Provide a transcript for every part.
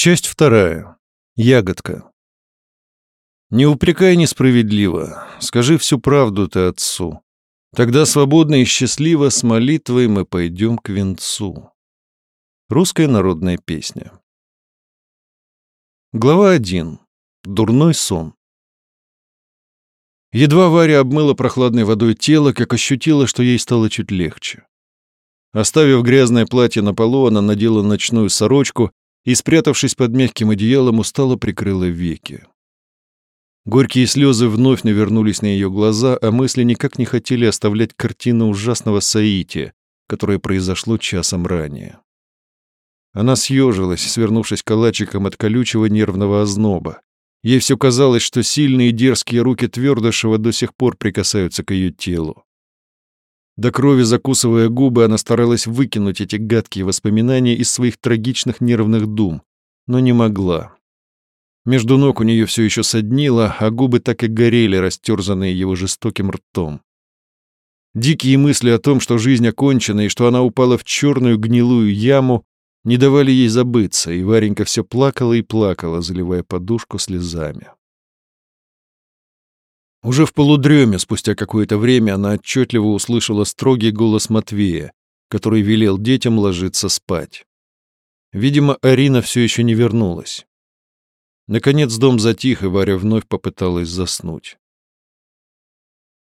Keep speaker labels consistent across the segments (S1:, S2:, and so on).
S1: Часть вторая. Ягодка. Не упрекай несправедливо, скажи всю правду ты отцу. Тогда свободно и счастливо с молитвой мы пойдем к венцу. Русская народная песня. Глава 1. Дурной сон. Едва Варя обмыла прохладной водой тело, как ощутила, что ей стало чуть легче. Оставив грязное платье на полу, она надела ночную сорочку и, спрятавшись под мягким одеялом, устало прикрыла веки. Горькие слезы вновь навернулись на ее глаза, а мысли никак не хотели оставлять картину ужасного соития, которое произошло часом ранее. Она съежилась, свернувшись калачиком от колючего нервного озноба. Ей все казалось, что сильные дерзкие руки Твердышева до сих пор прикасаются к ее телу. До крови закусывая губы, она старалась выкинуть эти гадкие воспоминания из своих трагичных нервных дум, но не могла. Между ног у нее все еще соднило, а губы так и горели, растерзанные его жестоким ртом. Дикие мысли о том, что жизнь окончена и что она упала в черную гнилую яму, не давали ей забыться, и Варенька все плакала и плакала, заливая подушку слезами. Уже в полудреме, спустя какое-то время, она отчетливо услышала строгий голос Матвея, который велел детям ложиться спать. Видимо, Арина все еще не вернулась. Наконец дом затих, и Варя вновь попыталась заснуть.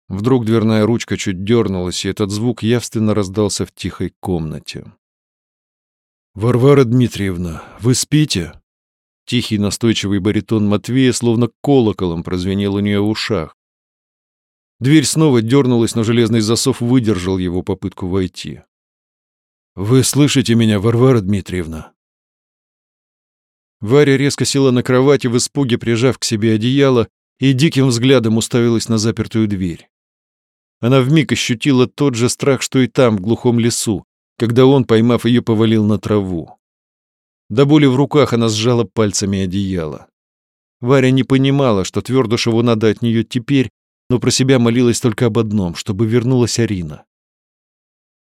S1: Вдруг дверная ручка чуть дернулась, и этот звук явственно раздался в тихой комнате. «Варвара Дмитриевна, вы спите?» Тихий настойчивый баритон Матвея словно колоколом прозвенел у нее в ушах. Дверь снова дернулась, но железный засов выдержал его попытку войти. «Вы слышите меня, Варвара Дмитриевна?» Варя резко села на кровати, в испуге прижав к себе одеяло, и диким взглядом уставилась на запертую дверь. Она вмиг ощутила тот же страх, что и там, в глухом лесу, когда он, поймав ее, повалил на траву. До боли в руках она сжала пальцами одеяло. Варя не понимала, что Твердышеву надо от нее теперь, но про себя молилась только об одном, чтобы вернулась Арина.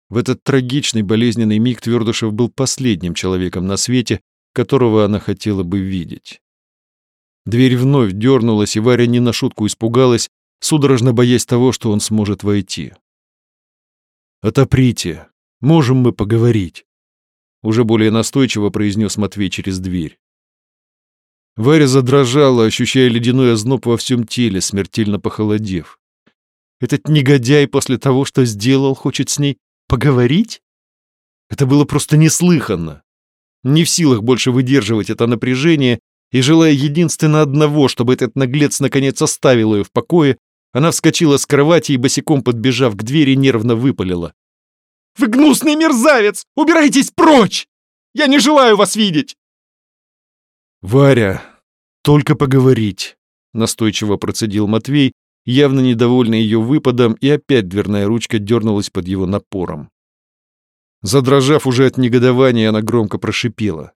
S1: В этот трагичный болезненный миг Твердышев был последним человеком на свете, которого она хотела бы видеть. Дверь вновь дернулась, и Варя не на шутку испугалась, судорожно боясь того, что он сможет войти. «Отоприте. Можем мы поговорить?» Уже более настойчиво произнес Матвей через дверь. Варя задрожала, ощущая ледяной озноб во всем теле, смертельно похолодев. Этот негодяй после того, что сделал, хочет с ней поговорить? Это было просто неслыханно. Не в силах больше выдерживать это напряжение, и желая единственно одного, чтобы этот наглец наконец оставил ее в покое, она вскочила с кровати и, босиком подбежав к двери, нервно выпалила. «Вы гнусный мерзавец! Убирайтесь прочь! Я не желаю вас видеть!»
S2: «Варя, только поговорить», — настойчиво процедил Матвей, явно недовольный ее выпадом, и опять дверная ручка дернулась под его напором. Задрожав уже от негодования, она громко прошипела.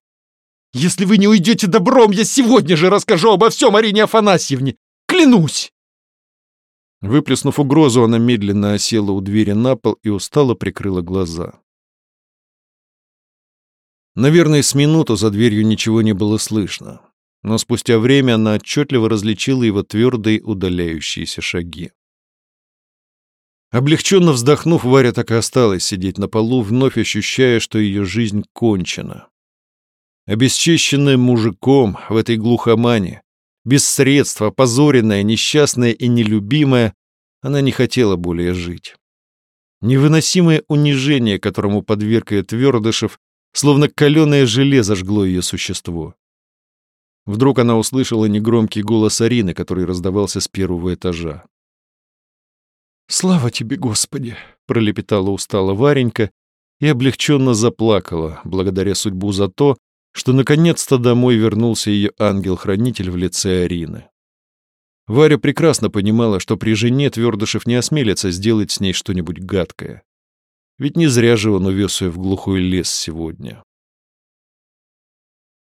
S1: «Если вы не уйдете добром, я сегодня же расскажу обо всем Арине Афанасьевне! Клянусь!» Выплеснув угрозу, она медленно осела у двери на пол и устало прикрыла глаза. Наверное, с минуту за дверью ничего не было слышно, но спустя время она отчетливо различила его твердые удаляющиеся шаги. Облегченно вздохнув, Варя так и осталась сидеть на полу, вновь ощущая, что ее жизнь кончена. Обесчищенная мужиком в этой глухомане, без средств, опозоренная, несчастная и нелюбимая, она не хотела более жить. Невыносимое унижение, которому подверг ее Твердышев, Словно каленое железо жгло ее существо. Вдруг она услышала негромкий голос Арины, который раздавался с первого этажа.
S2: «Слава тебе, Господи!» — пролепетала устало Варенька и облегченно заплакала, благодаря судьбу за то, что наконец-то домой вернулся ее ангел-хранитель в лице Арины. Варя прекрасно понимала, что при жене Твердышев не осмелится сделать с ней что-нибудь гадкое. Ведь не зря же он увез ее в глухой лес сегодня.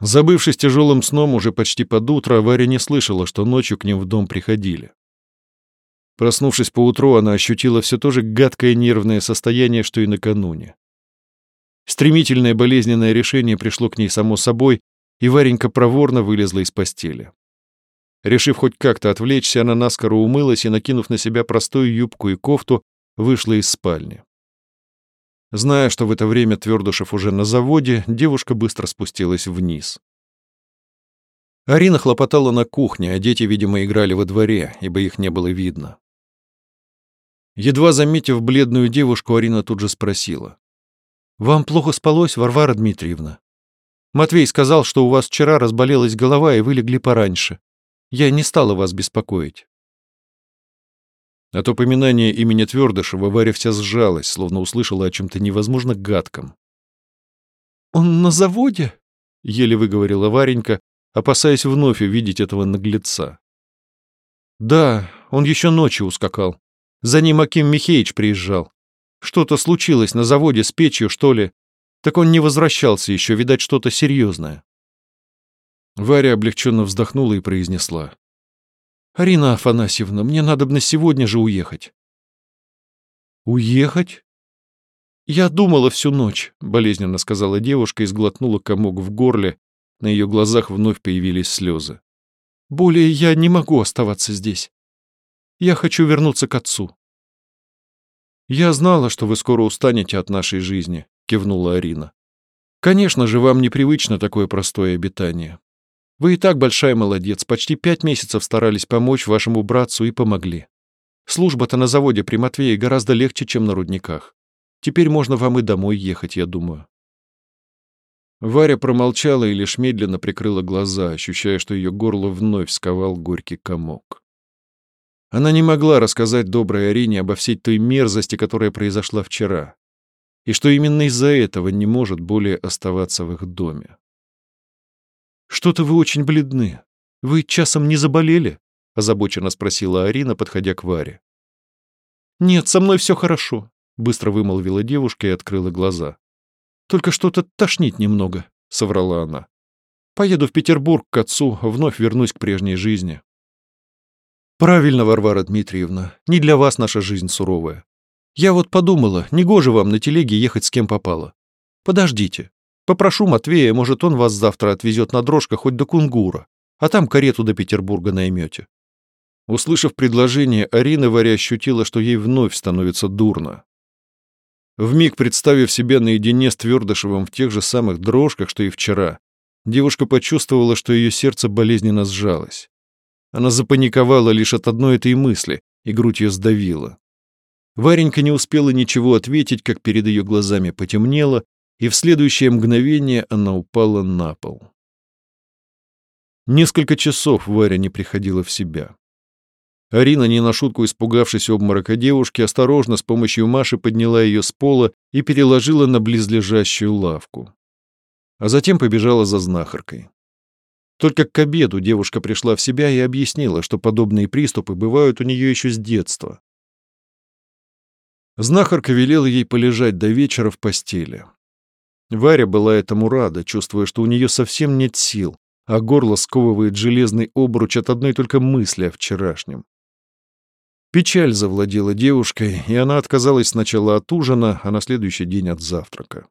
S2: Забывшись тяжелым сном уже почти под утро, Варя не слышала, что ночью к ним в дом приходили. Проснувшись поутру, она ощутила все то же гадкое нервное состояние, что и накануне. Стремительное болезненное решение пришло к ней само собой, и Варенька проворно вылезла из постели. Решив хоть как-то отвлечься, она наскоро умылась и, накинув на себя простую юбку и кофту, вышла из спальни. Зная, что в это время Твердышев уже на заводе, девушка быстро спустилась вниз. Арина хлопотала на кухне, а дети, видимо, играли во дворе, ибо их не было видно. Едва заметив бледную девушку, Арина тут же спросила. «Вам плохо спалось, Варвара Дмитриевна? Матвей сказал, что у вас вчера разболелась голова, и вы легли пораньше. Я не стала вас беспокоить». От упоминания имени Твердышева Варя вся сжалась, словно услышала о чем-то невозможно гадком. «Он на заводе?» — еле выговорила Варенька, опасаясь вновь увидеть этого наглеца. Да, он еще ночью ускакал. За ним Аким Михеич приезжал. Что-то случилось на заводе с печью, что ли. Так он не возвращался еще, видать, что-то серьезное. Варя облегченно вздохнула и произнесла. «Арина Афанасьевна, мне надо бы на сегодня же уехать». «Уехать?» «Я думала всю ночь», — болезненно сказала девушка и сглотнула комок в горле, на ее глазах вновь появились слезы. «Более я не могу оставаться здесь. Я хочу вернуться к отцу». «Я знала, что вы скоро устанете от нашей жизни», — кивнула Арина. «Конечно же, вам непривычно такое простое обитание. Вы и так большая молодец, почти пять месяцев старались помочь вашему братцу и помогли. Служба-то на заводе при Матвее гораздо легче, чем на рудниках. Теперь можно вам и домой ехать, я думаю. Варя промолчала и лишь медленно прикрыла глаза, ощущая, что ее горло вновь сковал горький комок. Она не могла рассказать доброй Арине обо всей той мерзости, которая произошла вчера, и что именно из-за этого не может более оставаться в их доме. «Что-то вы очень бледны. Вы часом не заболели?» — озабоченно спросила Арина, подходя к Варе. «Нет, со мной все хорошо», — быстро вымолвила девушка и открыла глаза. Только что-то тошнит немного», — соврала она. «Поеду в Петербург к отцу, вновь вернусь к прежней жизни». «Правильно, Варвара Дмитриевна, не для вас наша жизнь суровая. Я вот подумала, негоже вам на телеге ехать с кем попало. Подождите. Попрошу Матвея, может, он вас завтра отвезет на дрожках хоть до Кунгура, а там карету до Петербурга наймете». Услышав предложение, Арина Варя ощутила, что ей вновь становится дурно. Вмиг представив себя наедине с Твердышевым в тех же самых дрожках, что и вчера, девушка почувствовала, что ее сердце болезненно сжалось. Она запаниковала лишь от одной этой мысли, и грудь ее сдавила. Варенька не успела ничего ответить, как перед ее глазами потемнело, и в следующее мгновение она упала на пол. Несколько часов Варя не приходила в себя. Арина, не на шутку испугавшись обморока девушки, осторожно с помощью Маши подняла ее с пола и переложила на близлежащую лавку. А затем побежала за знахаркой. Только к обеду девушка пришла в себя и объяснила, что подобные приступы бывают у нее еще с детства. Знахарка велела ей полежать до вечера в постели. Варя была этому рада, чувствуя, что у нее совсем нет сил, а горло сковывает железный обруч от одной только мысли о вчерашнем. Печаль завладела девушкой, и она отказалась сначала от ужина, а на следующий день от завтрака.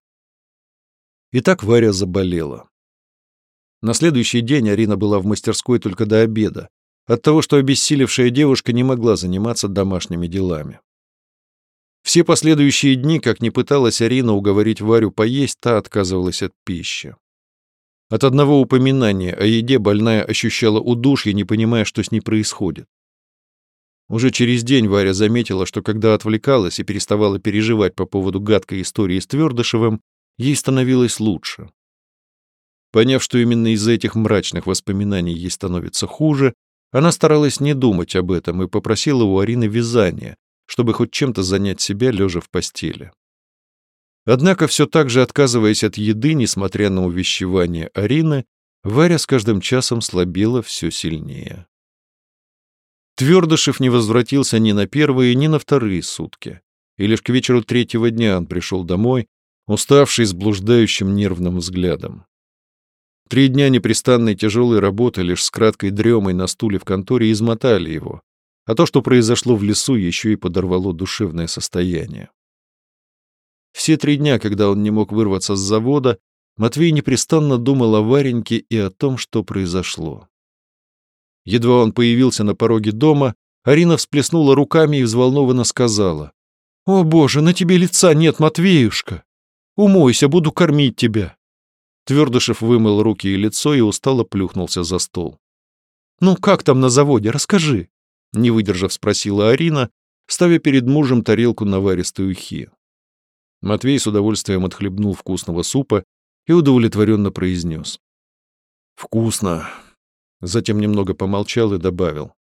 S2: И так Варя заболела. На следующий день Арина была в мастерской только до обеда, от того, что обессилевшая девушка не могла заниматься домашними делами. Все последующие дни, как ни пыталась Арина уговорить Варю поесть, та отказывалась от пищи. От одного упоминания о еде больная ощущала удушье, не понимая, что с ней происходит. Уже через день Варя заметила, что когда отвлекалась и переставала переживать по поводу гадкой истории с Твердышевым, ей становилось лучше. Поняв, что именно из-за этих мрачных воспоминаний ей становится хуже, она старалась не думать об этом и попросила у Арины вязания, чтобы хоть чем-то занять себя, лежа в постели. Однако все так же отказываясь от еды, несмотря на увещевание Арины, Варя с каждым часом слабела все сильнее. Твердышев не возвратился ни на первые, ни на вторые сутки. И лишь к вечеру третьего дня он пришел домой, уставший с блуждающим нервным взглядом. Три дня непрестанной тяжелой работы лишь с краткой дремой на стуле в конторе измотали его, а то, что произошло в лесу, еще и подорвало душевное состояние. Все три дня, когда он не мог вырваться с завода,
S1: Матвей непрестанно думал о Вареньке и о том, что произошло. Едва он появился на пороге дома, Арина всплеснула руками и взволнованно сказала. «О, Боже, на тебе лица нет, Матвеюшка! Умойся, буду кормить тебя!» Твердышев вымыл руки и лицо и устало плюхнулся за стол. «Ну, как там на заводе? Расскажи!» Не выдержав, спросила Арина, ставя перед мужем тарелку наваристой ухи. Матвей с удовольствием отхлебнул вкусного супа и удовлетворенно произнес. «Вкусно!» Затем немного помолчал и добавил.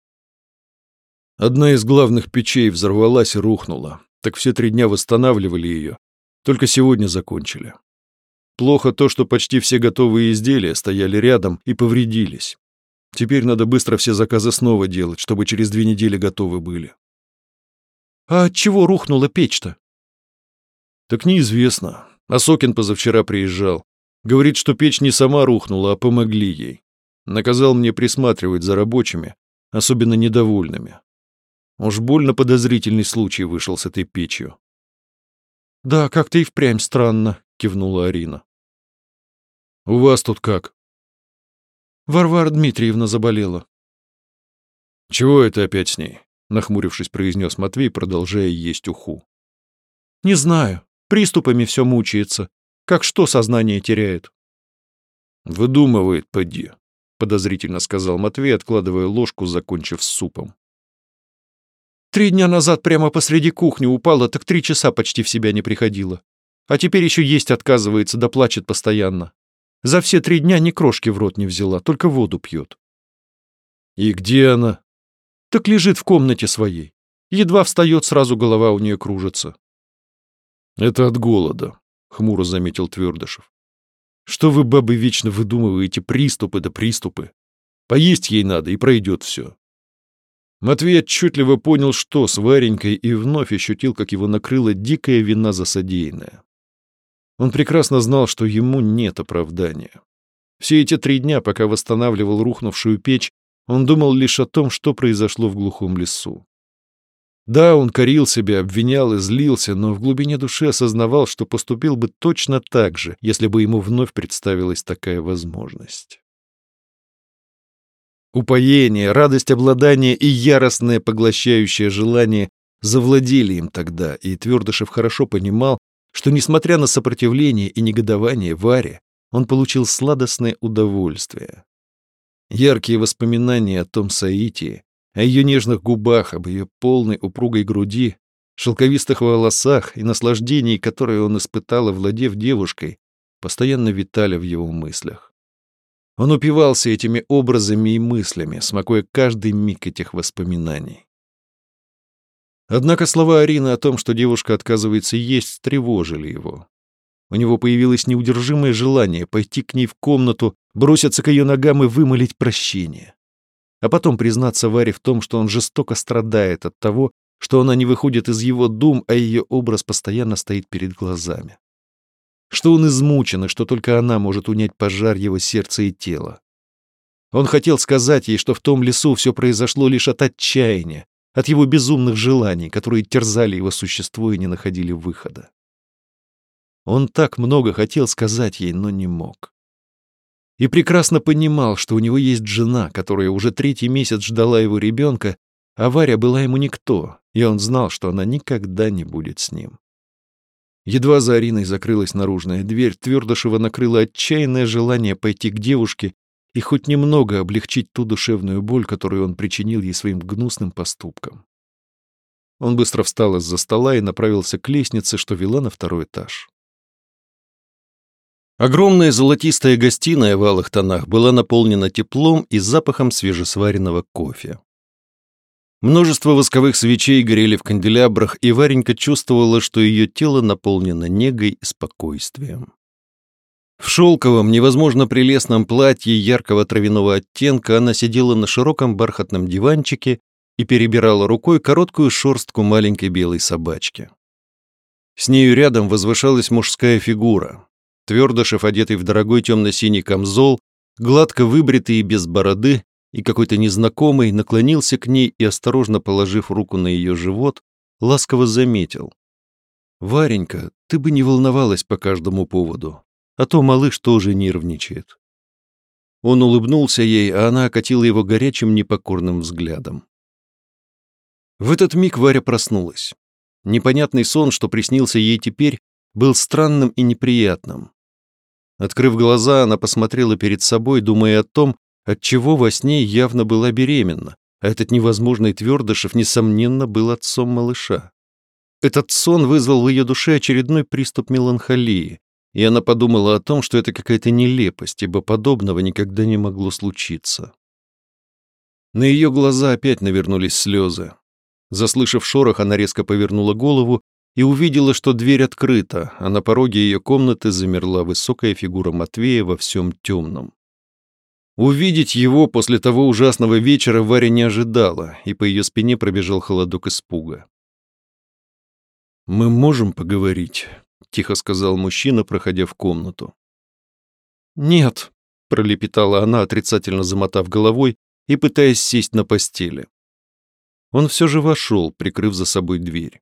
S1: Одна из главных печей взорвалась и рухнула. Так все три дня восстанавливали ее. Только сегодня закончили. Плохо то, что почти все готовые изделия стояли рядом и повредились. Теперь надо быстро все заказы снова делать, чтобы через две недели готовы были. А от чего рухнула печь-то? Так неизвестно. Осокин позавчера приезжал. Говорит, что печь не сама рухнула, а помогли ей. Наказал мне присматривать за рабочими, особенно недовольными. Уж больно подозрительный случай вышел с этой печью. «Да, как-то и впрямь странно», — кивнула Арина. «У вас тут как?» Варвара Дмитриевна заболела. «Чего это опять с ней?» — нахмурившись, произнес Матвей, продолжая есть уху. «Не знаю. Приступами все мучается. Как что сознание теряет?» «Выдумывает, поди», — подозрительно сказал Матвей, откладывая ложку, закончив с супом. «Три дня назад прямо посреди кухни упала, так три часа почти в себя не приходила. А теперь еще есть отказывается, да плачет постоянно. За все три дня ни крошки в рот не взяла, только воду пьет. И где она? Так лежит в комнате своей. Едва встает, сразу голова у нее кружится. Это от голода, хмуро заметил Твердышев. Что вы, бабы, вечно выдумываете приступы да приступы? Поесть ей надо, и пройдет все. Матвей отчетливо понял, что с Варенькой, и вновь ощутил, как его накрыла дикая вина за содеянное. Он прекрасно знал, что ему нет оправдания. Все эти три дня, пока восстанавливал рухнувшую печь, он думал лишь о том, что произошло в глухом лесу. Да, он корил себя, обвинял и злился, но в глубине души осознавал, что поступил бы точно так же, если бы ему вновь представилась такая возможность. Упоение, радость обладания и яростное поглощающее желание завладели им тогда, и Твердышев хорошо понимал, что, несмотря на сопротивление и негодование Варе, он получил сладостное удовольствие. Яркие воспоминания о том Саитии, о ее нежных губах, об ее полной упругой груди, шелковистых волосах и наслаждении, которое он испытал, овладев девушкой, постоянно витали в его мыслях. Он упивался этими образами и мыслями, смакуя каждый миг этих воспоминаний. Однако слова Арины о том, что девушка отказывается есть, тревожили его. У него появилось неудержимое желание пойти к ней в комнату, броситься к ее ногам и вымолить прощение. А потом признаться Варе в том, что он жестоко страдает от того, что она не выходит из его дум, а ее образ постоянно стоит перед глазами. Что он измучен, и что только она может унять пожар его сердца и тела. Он хотел сказать ей, что в том лесу все произошло лишь от отчаяния, от его безумных желаний, которые терзали его существо и не находили выхода. Он так много хотел сказать ей, но не мог. И прекрасно понимал, что у него есть жена, которая уже третий месяц ждала его ребенка, а Варя была ему никто, и он знал, что она никогда не будет с ним. Едва за Ариной закрылась наружная дверь, Твердышева накрыло отчаянное желание пойти к девушке и хоть немного облегчить ту душевную боль, которую он причинил ей своим гнусным поступком. Он быстро встал из-за стола и направился к лестнице, что вела на второй этаж. Огромная золотистая гостиная в алых тонах была наполнена теплом и запахом свежесваренного кофе. Множество восковых свечей горели в канделябрах, и Варенька чувствовала, что ее тело наполнено негой и спокойствием. В шелковом, невозможно прелестном платье яркого травяного оттенка она сидела на широком бархатном диванчике и перебирала рукой короткую шорстку маленькой белой собачки. С нею рядом возвышалась мужская фигура. Твердышев, одетый в дорогой темно-синий камзол, гладко выбритый и без бороды, и какой-то незнакомый наклонился к ней и, осторожно положив руку на ее живот, ласково заметил. «Варенька, ты бы не волновалась по каждому поводу.
S2: А то малыш тоже нервничает. Он улыбнулся ей, а она окатила его горячим непокорным взглядом. В этот миг Варя проснулась. Непонятный сон, что приснился ей теперь, был странным и неприятным. Открыв глаза, она посмотрела перед собой, думая о том, от чего во сне явно была беременна, а этот невозможный Твердышев, несомненно, был отцом малыша. Этот сон вызвал в ее душе очередной приступ меланхолии, и она подумала о том, что это какая-то нелепость, ибо подобного никогда не могло случиться. На ее глаза опять навернулись слезы. Заслышав шорох, она резко повернула голову и увидела, что дверь открыта, а на пороге ее комнаты замерла высокая фигура Матвея во всем темном. Увидеть его после того ужасного вечера Варя не ожидала, и по ее спине пробежал холодок испуга. «Мы можем поговорить?» — тихо сказал мужчина, проходя в комнату.
S1: «Нет», — пролепетала она, отрицательно замотав головой и пытаясь сесть на постели. Он все же вошел, прикрыв за собой дверь.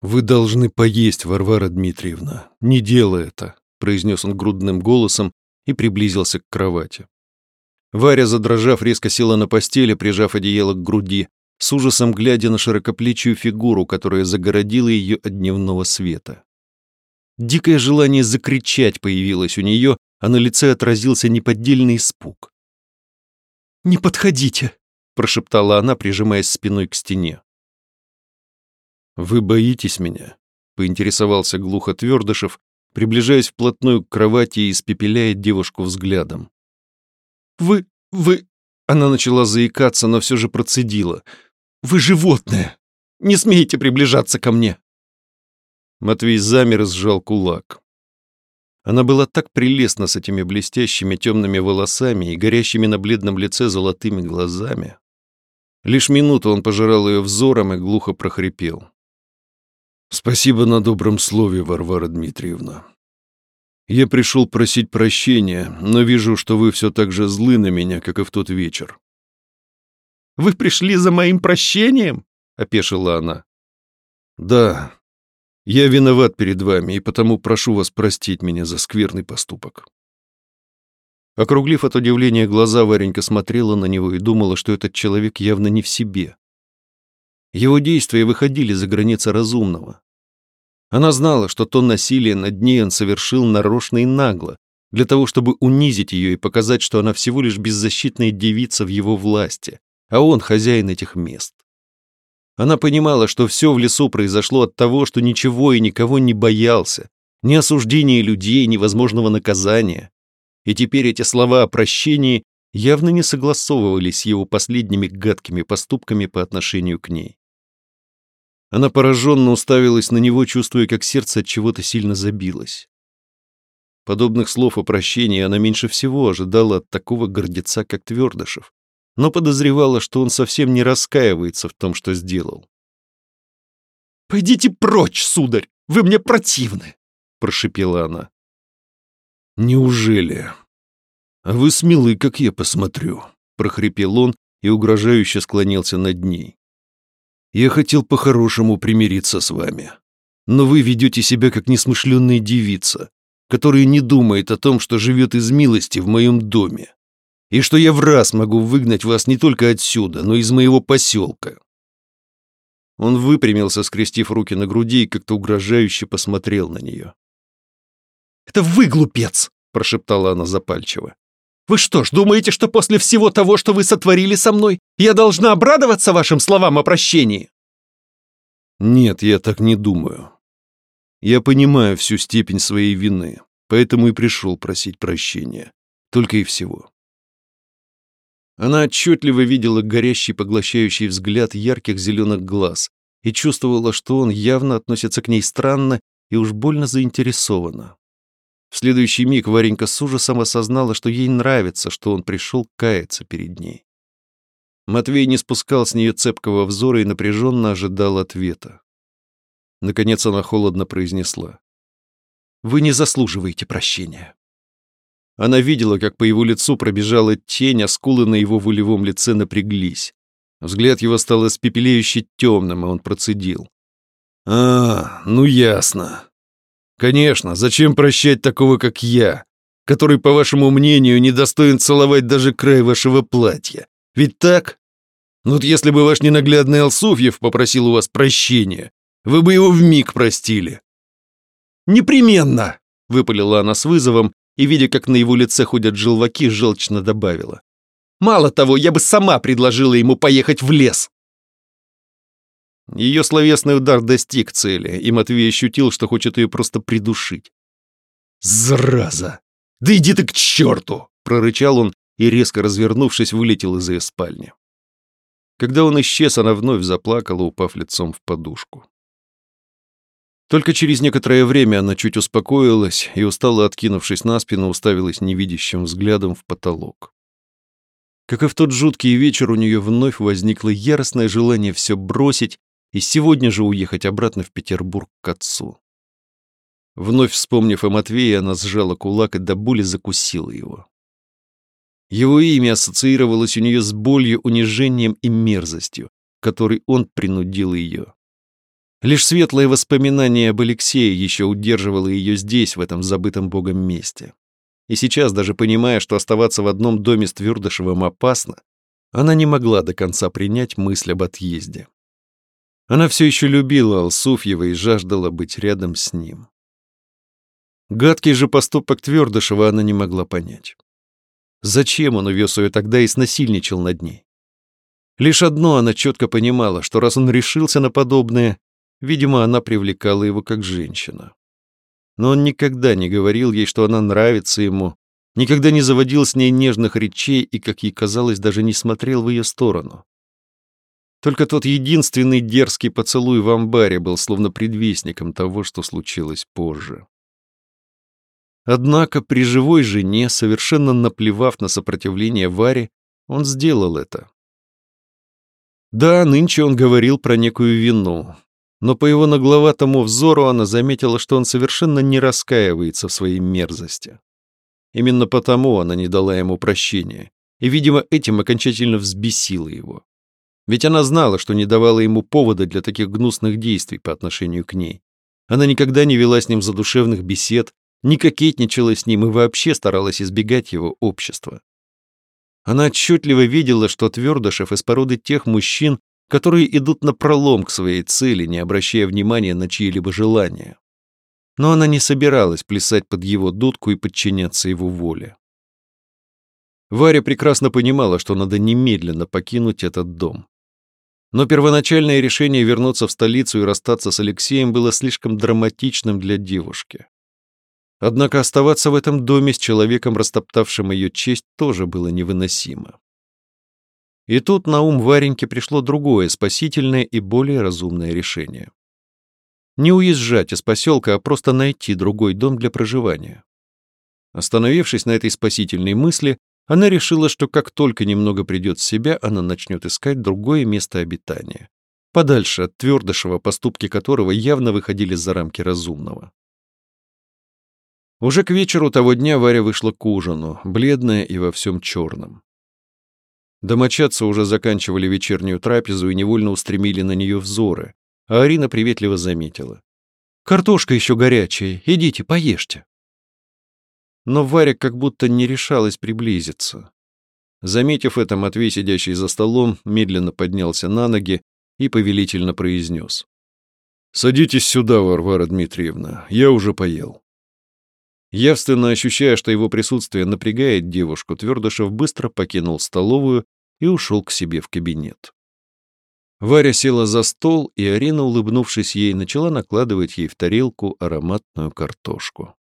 S2: «Вы должны поесть, Варвара Дмитриевна. Не делай это», — произнес он грудным голосом и приблизился к кровати.
S1: Варя, задрожав, резко села на постели, прижав одеяло к груди, с ужасом глядя на широкоплечую фигуру, которая загородила ее от дневного света. Дикое желание закричать появилось у нее, а на лице отразился неподдельный испуг. «Не подходите!» — прошептала она, прижимаясь спиной к стене.
S2: «Вы боитесь меня?» — поинтересовался глухо Твердышев, приближаясь вплотную к кровати и испепеляя девушку взглядом.
S1: «Вы... вы...» — она начала заикаться, но все же процедила. «Вы животное! Не смейте приближаться ко мне!»
S2: Матвей замер и сжал кулак. Она была так прелестна с этими блестящими темными волосами и горящими на бледном лице золотыми глазами. Лишь минуту он пожирал ее взором и глухо прохрипел. Спасибо на добром слове, Варвара Дмитриевна. Я пришел просить прощения, но вижу, что вы все так же злы на меня, как и в тот вечер.
S1: Вы пришли за моим прощением? Опешила она.
S2: Да, я виноват перед вами, и потому прошу вас простить меня за скверный поступок.
S1: Округлив от удивления глаза, Варенька смотрела на него и думала, что этот человек явно не в себе. Его действия выходили за границы разумного. Она знала, что то насилие над ней он совершил нарочно и нагло, для того, чтобы унизить ее и показать, что она всего лишь беззащитная девица в его власти, а он хозяин этих мест. Она понимала, что все в лесу произошло от того, что ничего и никого не боялся, ни осуждения людей, ни возможного наказания. И теперь эти слова о прощении явно не согласовывались с его последними гадкими поступками по отношению к ней. Она пораженно уставилась на него, чувствуя, как сердце от чего-то сильно забилось. Подобных слов о прощении она меньше всего ожидала от такого гордеца, как Твердышев, но подозревала, что он совсем не раскаивается в том, что сделал. «Пойдите прочь, сударь! Вы мне противны!» — прошипела она.
S2: «Неужели? А вы смелы, как я посмотрю», — прохрипел он и угрожающе склонился над ней. Я хотел по-хорошему примириться с вами. Но вы ведете себя как несмышленная девица, которая не думает о том, что живет из милости в моем доме, и что я в раз могу выгнать вас не только отсюда, но и из моего поселка».
S1: Он выпрямился, скрестив руки на груди и как-то угрожающе посмотрел на нее. «Это вы, глупец!» – прошептала она запальчиво. «Вы что ж, думаете, что после всего того, что вы сотворили со мной, я должна обрадоваться вашим словам о прощении?»
S2: «Нет, я так не думаю. Я понимаю всю степень своей вины, поэтому и пришел просить прощения. Только и всего».
S1: Она отчетливо видела горящий поглощающий взгляд ярких зеленых глаз и чувствовала, что он явно относится к ней странно и уж больно заинтересованно. В следующий миг Варенька с ужасом осознала, что ей нравится, что он пришел каяться перед ней. Матвей не спускал с нее цепкого взора и напряженно ожидал ответа. Наконец она холодно произнесла. «Вы не заслуживаете прощения». Она видела, как по его лицу пробежала тень, а скулы на его волевом лице напряглись. Взгляд его стал испепеляюще темным, и он процедил.
S2: «А, ну ясно.
S1: Конечно, зачем прощать такого, как я, который, по вашему мнению, не достоин целовать даже край вашего платья? Ведь так? Ну вот если бы ваш ненаглядный Алсуфьев попросил у вас прощения, вы бы его вмиг простили.
S2: «Непременно!» — выпалила она с вызовом и, видя, как на его лице ходят желваки, желчно добавила. «Мало того, я бы сама предложила ему поехать в лес!» Ее словесный удар достиг цели, и Матвей ощутил, что хочет ее просто придушить.
S1: «Зараза! Да иди ты к черту!» — прорычал он и, резко развернувшись, вылетел из ее спальни.
S2: Когда он исчез, она вновь заплакала, упав лицом в подушку. Только через некоторое время она чуть успокоилась и, устало откинувшись на спину, уставилась невидящим взглядом в потолок. Как и в тот жуткий вечер, у нее вновь возникло яростное желание все бросить и сегодня же уехать обратно в Петербург к отцу. Вновь вспомнив о Матвее, она сжала кулак и до боли закусила его. Его имя ассоциировалось у нее с болью, унижением и мерзостью, которой он принудил ее. Лишь светлое воспоминание об Алексее еще удерживало ее здесь, в этом забытом Богом месте. И сейчас, даже понимая, что оставаться в одном доме с Твердышевым опасно, она не могла до конца принять мысль об отъезде. Она все еще любила Алсуфьева и жаждала быть рядом с ним. Гадкий же поступок Твердышева она не могла понять. Зачем он увез ее тогда и снасильничал над ней? Лишь одно она четко понимала, что раз он решился на подобное, Видимо, она привлекала его как женщина. Но он никогда не говорил ей, что она нравится ему, никогда не заводил с ней нежных речей и, как ей казалось, даже не смотрел в ее сторону. Только тот единственный дерзкий поцелуй в амбаре был словно предвестником того, что случилось позже. Однако при живой жене, совершенно наплевав на сопротивление Варе, он сделал это. Да, нынче он говорил про некую вину, но по его нагловатому взору она заметила, что он совершенно не раскаивается в своей мерзости. Именно потому она не дала ему прощения, и, видимо, этим окончательно взбесила его. Ведь она знала, что не давала ему повода для таких гнусных действий по отношению к ней. Она никогда не вела с ним задушевных бесед, не кокетничала с ним и вообще старалась избегать его общества. Она отчетливо видела, что Твердышев из породы тех мужчин, которые идут на пролом к своей цели, не обращая внимания на чьи-либо желания. Но она не собиралась плясать под его дудку и подчиняться его воле. Варя прекрасно понимала, что надо немедленно покинуть этот дом. Но первоначальное решение вернуться в столицу и расстаться с Алексеем было слишком драматичным для девушки. Однако оставаться в этом доме с человеком, растоптавшим ее честь, тоже было невыносимо. И тут на ум Вареньке пришло другое, спасительное и более разумное решение. Не уезжать из поселка, а просто найти другой дом для проживания. Остановившись на этой спасительной мысли, она решила, что как только немного придет в себя, она начнет искать другое место обитания. Подальше от Твердышева, поступки которого явно выходили за рамки разумного. Уже к вечеру того дня Варя вышла к ужину, бледная и во всем черном. Домочадцы уже заканчивали вечернюю трапезу и невольно устремили на нее взоры, а Арина приветливо заметила. «Картошка еще горячая, идите, поешьте». Но Варя как будто не решалась приблизиться. Заметив это, Матвей, сидящий за столом, медленно поднялся на ноги и повелительно произнес. «Садитесь сюда, Варвара Дмитриевна, я уже поел». Явственно ощущая, что его присутствие напрягает девушку, Твердышев быстро покинул столовую и ушел к себе в кабинет. Варя села за стол, и Арина, улыбнувшись ей, начала накладывать ей в тарелку ароматную картошку.